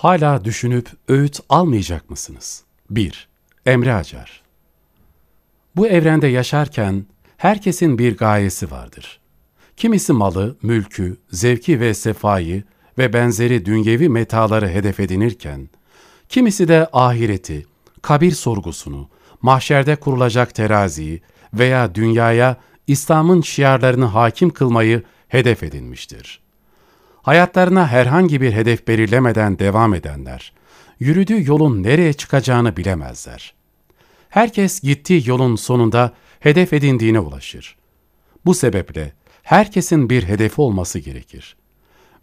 Hala düşünüp öğüt almayacak mısınız? 1. Emre Acar Bu evrende yaşarken herkesin bir gayesi vardır. Kimisi malı, mülkü, zevki ve sefayı ve benzeri dünyevi metaları hedef edinirken, kimisi de ahireti, kabir sorgusunu, mahşerde kurulacak teraziyi veya dünyaya İslam'ın şiarlarını hakim kılmayı hedef edinmiştir. Hayatlarına herhangi bir hedef belirlemeden devam edenler, yürüdüğü yolun nereye çıkacağını bilemezler. Herkes gittiği yolun sonunda hedef edindiğine ulaşır. Bu sebeple herkesin bir hedefi olması gerekir.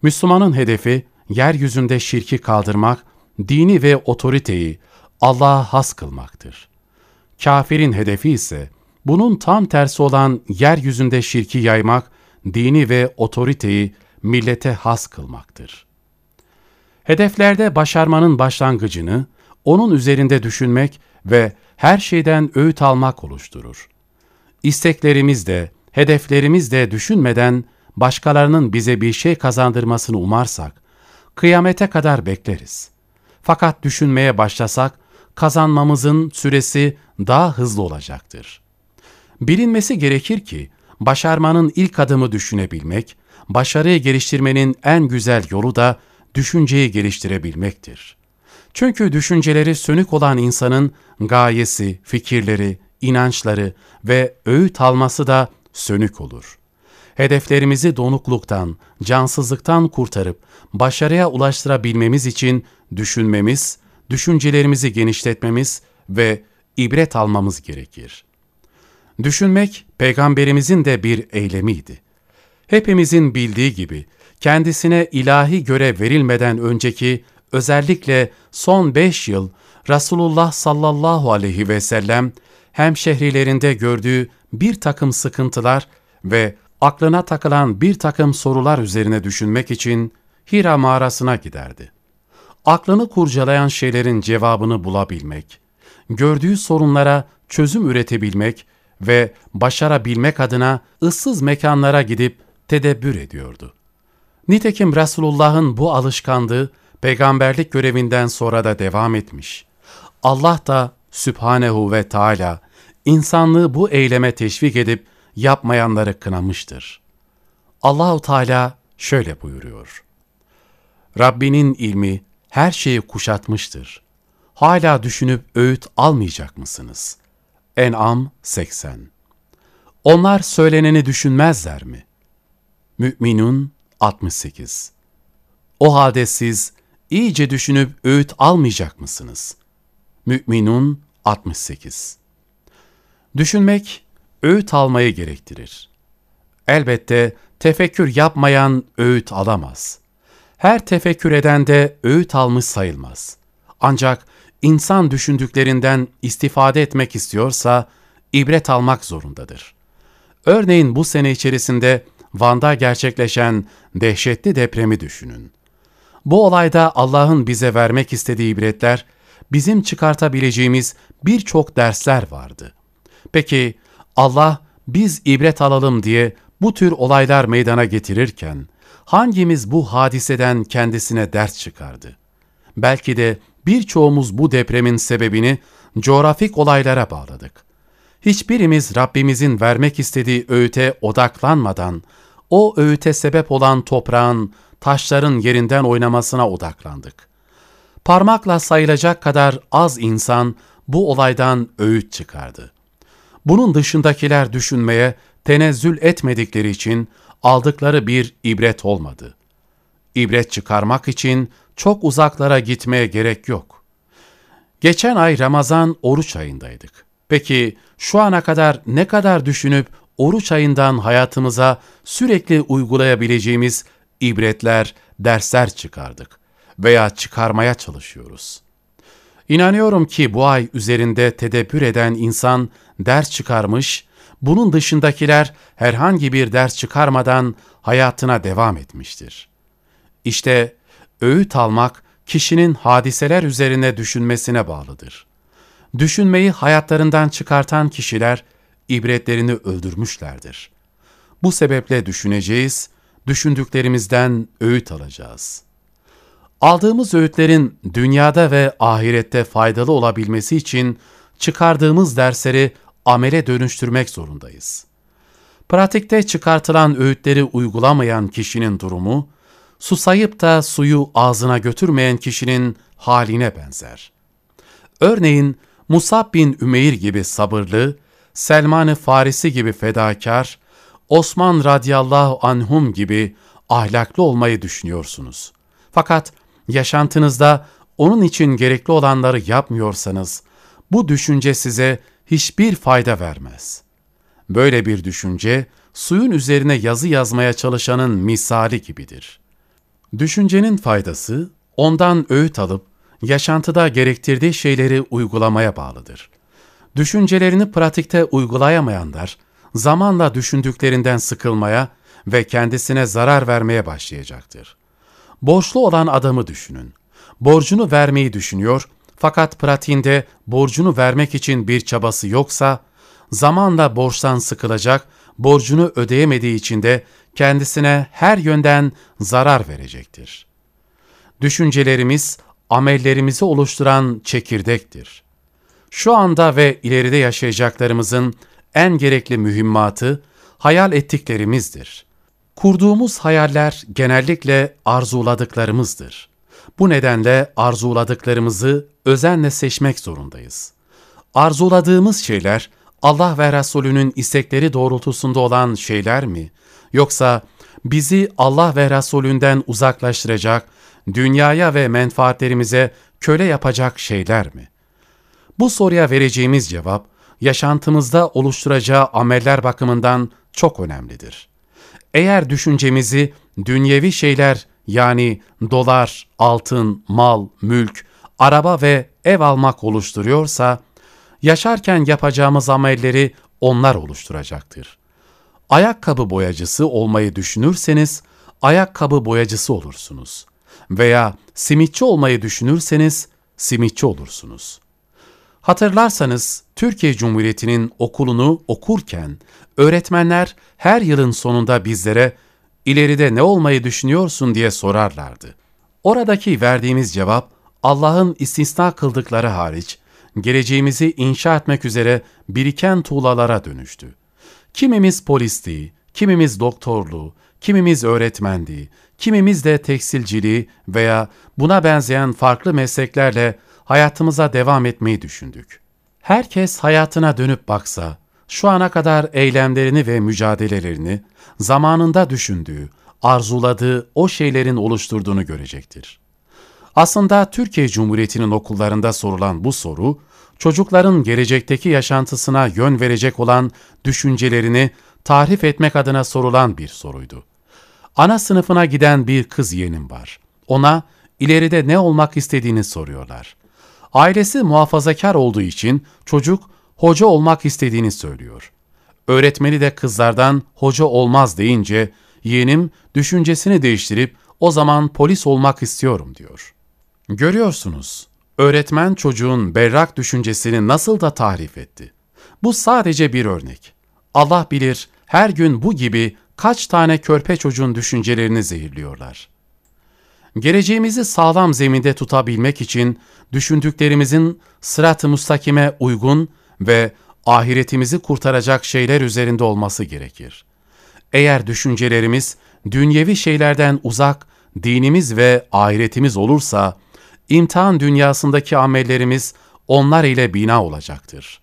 Müslümanın hedefi, yeryüzünde şirki kaldırmak, dini ve otoriteyi Allah'a has kılmaktır. Kafirin hedefi ise, bunun tam tersi olan yeryüzünde şirki yaymak, dini ve otoriteyi millete has kılmaktır. Hedeflerde başarmanın başlangıcını, onun üzerinde düşünmek ve her şeyden öğüt almak oluşturur. İsteklerimiz de, hedeflerimiz de düşünmeden başkalarının bize bir şey kazandırmasını umarsak, kıyamete kadar bekleriz. Fakat düşünmeye başlasak, kazanmamızın süresi daha hızlı olacaktır. Bilinmesi gerekir ki, başarmanın ilk adımı düşünebilmek, başarıyı geliştirmenin en güzel yolu da düşünceyi geliştirebilmektir. Çünkü düşünceleri sönük olan insanın gayesi, fikirleri, inançları ve öğüt alması da sönük olur. Hedeflerimizi donukluktan, cansızlıktan kurtarıp başarıya ulaştırabilmemiz için düşünmemiz, düşüncelerimizi genişletmemiz ve ibret almamız gerekir. Düşünmek, peygamberimizin de bir eylemiydi. Hepimizin bildiği gibi, kendisine ilahi görev verilmeden önceki, özellikle son beş yıl, Resulullah sallallahu aleyhi ve sellem, hemşehrilerinde gördüğü bir takım sıkıntılar ve aklına takılan bir takım sorular üzerine düşünmek için Hira mağarasına giderdi. Aklını kurcalayan şeylerin cevabını bulabilmek, gördüğü sorunlara çözüm üretebilmek ve başarabilmek adına ıssız mekanlara gidip tedebbür ediyordu. Nitekim Resulullah'ın bu alışkanlığı peygamberlik görevinden sonra da devam etmiş. Allah da Sübhanehu ve Teala insanlığı bu eyleme teşvik edip yapmayanları kınamıştır. Allahu Teala şöyle buyuruyor. Rabbinin ilmi her şeyi kuşatmıştır. Hala düşünüp öğüt almayacak mısınız? En'am 80 Onlar söyleneni düşünmezler mi? Mü'minun 68 O halde siz iyice düşünüp öğüt almayacak mısınız? Mü'minun 68 Düşünmek, öğüt almayı gerektirir. Elbette tefekkür yapmayan öğüt alamaz. Her tefekkür eden de öğüt almış sayılmaz. Ancak insan düşündüklerinden istifade etmek istiyorsa ibret almak zorundadır. Örneğin bu sene içerisinde Van'da gerçekleşen dehşetli depremi düşünün. Bu olayda Allah'ın bize vermek istediği ibretler, bizim çıkartabileceğimiz birçok dersler vardı. Peki Allah biz ibret alalım diye bu tür olaylar meydana getirirken hangimiz bu hadiseden kendisine ders çıkardı? Belki de birçoğumuz bu depremin sebebini coğrafik olaylara bağladık. Hiçbirimiz Rabbimizin vermek istediği öğüte odaklanmadan, o öğüte sebep olan toprağın, taşların yerinden oynamasına odaklandık. Parmakla sayılacak kadar az insan bu olaydan öğüt çıkardı. Bunun dışındakiler düşünmeye tenezzül etmedikleri için aldıkları bir ibret olmadı. İbret çıkarmak için çok uzaklara gitmeye gerek yok. Geçen ay Ramazan oruç ayındaydık. Peki şu ana kadar ne kadar düşünüp oruç ayından hayatımıza sürekli uygulayabileceğimiz ibretler, dersler çıkardık veya çıkarmaya çalışıyoruz. İnanıyorum ki bu ay üzerinde tedebbür eden insan ders çıkarmış, bunun dışındakiler herhangi bir ders çıkarmadan hayatına devam etmiştir. İşte öğüt almak kişinin hadiseler üzerine düşünmesine bağlıdır. Düşünmeyi hayatlarından çıkartan kişiler ibretlerini öldürmüşlerdir. Bu sebeple düşüneceğiz, düşündüklerimizden öğüt alacağız. Aldığımız öğütlerin dünyada ve ahirette faydalı olabilmesi için çıkardığımız dersleri amele dönüştürmek zorundayız. Pratikte çıkartılan öğütleri uygulamayan kişinin durumu, susayıp da suyu ağzına götürmeyen kişinin haline benzer. Örneğin Musab bin Ümeyr gibi sabırlı, Selman-ı Farisi gibi fedakar, Osman radıyallahu anhum gibi ahlaklı olmayı düşünüyorsunuz. Fakat yaşantınızda onun için gerekli olanları yapmıyorsanız, bu düşünce size hiçbir fayda vermez. Böyle bir düşünce, suyun üzerine yazı yazmaya çalışanın misali gibidir. Düşüncenin faydası, ondan öğüt alıp, yaşantıda gerektirdiği şeyleri uygulamaya bağlıdır. Düşüncelerini pratikte uygulayamayanlar, zamanla düşündüklerinden sıkılmaya ve kendisine zarar vermeye başlayacaktır. Borçlu olan adamı düşünün. Borcunu vermeyi düşünüyor fakat pratiğinde borcunu vermek için bir çabası yoksa, zamanla borçtan sıkılacak, borcunu ödeyemediği için de kendisine her yönden zarar verecektir. Düşüncelerimiz, amellerimizi oluşturan çekirdektir. Şu anda ve ileride yaşayacaklarımızın en gerekli mühimmatı, hayal ettiklerimizdir. Kurduğumuz hayaller genellikle arzuladıklarımızdır. Bu nedenle arzuladıklarımızı özenle seçmek zorundayız. Arzuladığımız şeyler Allah ve Resulünün istekleri doğrultusunda olan şeyler mi? Yoksa bizi Allah ve Resulünden uzaklaştıracak, dünyaya ve menfaatlerimize köle yapacak şeyler mi? Bu soruya vereceğimiz cevap, yaşantımızda oluşturacağı ameller bakımından çok önemlidir. Eğer düşüncemizi dünyevi şeyler yani dolar, altın, mal, mülk, araba ve ev almak oluşturuyorsa, yaşarken yapacağımız amelleri onlar oluşturacaktır. Ayakkabı boyacısı olmayı düşünürseniz, ayakkabı boyacısı olursunuz. Veya simitçi olmayı düşünürseniz, simitçi olursunuz. Hatırlarsanız Türkiye Cumhuriyeti'nin okulunu okurken öğretmenler her yılın sonunda bizlere ileride ne olmayı düşünüyorsun diye sorarlardı. Oradaki verdiğimiz cevap Allah'ın istisna kıldıkları hariç geleceğimizi inşa etmek üzere biriken tuğlalara dönüştü. Kimimiz polisti, kimimiz doktorluğu, kimimiz öğretmendi, kimimiz de tekstilciliği veya buna benzeyen farklı mesleklerle hayatımıza devam etmeyi düşündük. Herkes hayatına dönüp baksa, şu ana kadar eylemlerini ve mücadelelerini zamanında düşündüğü, arzuladığı o şeylerin oluşturduğunu görecektir. Aslında Türkiye Cumhuriyeti'nin okullarında sorulan bu soru, çocukların gelecekteki yaşantısına yön verecek olan düşüncelerini tarif etmek adına sorulan bir soruydu. Ana sınıfına giden bir kız yeğenim var. Ona ileride ne olmak istediğini soruyorlar. Ailesi muhafazakar olduğu için çocuk hoca olmak istediğini söylüyor. Öğretmeni de kızlardan hoca olmaz deyince yeğenim düşüncesini değiştirip o zaman polis olmak istiyorum diyor. Görüyorsunuz, öğretmen çocuğun berrak düşüncesini nasıl da tarif etti. Bu sadece bir örnek. Allah bilir her gün bu gibi kaç tane körpe çocuğun düşüncelerini zehirliyorlar. Geleceğimizi sağlam zeminde tutabilmek için düşündüklerimizin sırat-ı mustakime uygun ve ahiretimizi kurtaracak şeyler üzerinde olması gerekir. Eğer düşüncelerimiz dünyevi şeylerden uzak, dinimiz ve ahiretimiz olursa, imtihan dünyasındaki amellerimiz onlar ile bina olacaktır.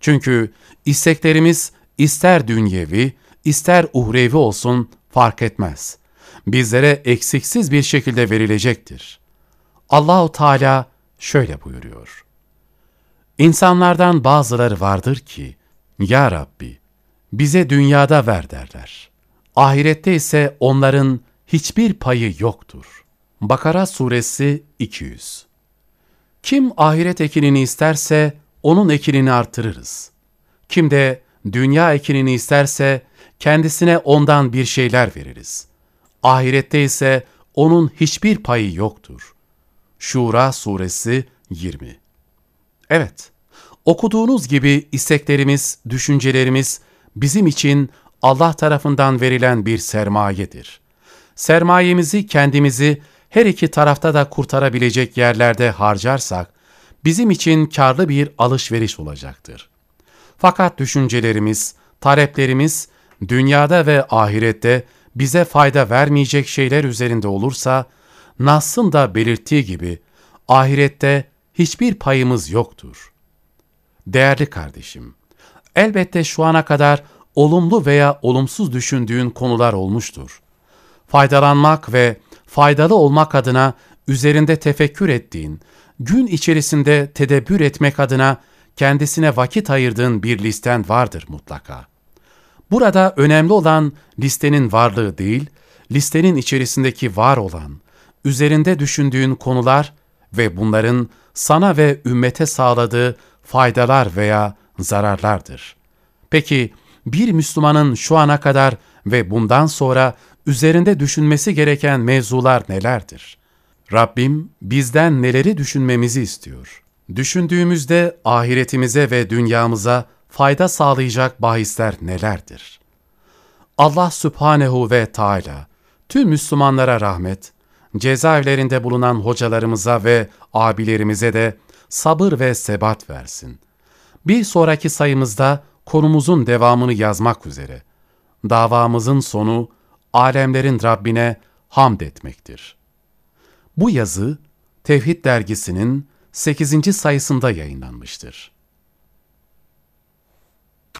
Çünkü isteklerimiz ister dünyevi, ister uhrevi olsun fark etmez. Bizlere eksiksiz bir şekilde verilecektir. Allahu Teala şöyle buyuruyor. İnsanlardan bazıları vardır ki, Ya Rabbi, bize dünyada ver derler. Ahirette ise onların hiçbir payı yoktur. Bakara Suresi 200 Kim ahiret ekinini isterse, onun ekinini artırırız. Kim de dünya ekinini isterse, kendisine ondan bir şeyler veririz. Ahirette ise onun hiçbir payı yoktur. Şura Suresi 20 Evet, okuduğunuz gibi isteklerimiz, düşüncelerimiz bizim için Allah tarafından verilen bir sermayedir. Sermayemizi kendimizi her iki tarafta da kurtarabilecek yerlerde harcarsak, bizim için karlı bir alışveriş olacaktır. Fakat düşüncelerimiz, taleplerimiz dünyada ve ahirette bize fayda vermeyecek şeyler üzerinde olursa, Nas'ın da belirttiği gibi ahirette hiçbir payımız yoktur. Değerli kardeşim, elbette şu ana kadar olumlu veya olumsuz düşündüğün konular olmuştur. Faydalanmak ve faydalı olmak adına üzerinde tefekkür ettiğin, gün içerisinde tedebbür etmek adına kendisine vakit ayırdığın bir listen vardır mutlaka. Burada önemli olan listenin varlığı değil, listenin içerisindeki var olan, üzerinde düşündüğün konular ve bunların sana ve ümmete sağladığı faydalar veya zararlardır. Peki bir Müslümanın şu ana kadar ve bundan sonra üzerinde düşünmesi gereken mevzular nelerdir? Rabbim bizden neleri düşünmemizi istiyor? Düşündüğümüzde ahiretimize ve dünyamıza fayda sağlayacak bahisler nelerdir? Allah Sübhanehu ve Teala tüm Müslümanlara rahmet, cezaevlerinde bulunan hocalarımıza ve abilerimize de sabır ve sebat versin. Bir sonraki sayımızda konumuzun devamını yazmak üzere. Davamızın sonu alemlerin Rabbine hamd etmektir. Bu yazı Tevhid dergisinin 8. sayısında yayınlanmıştır.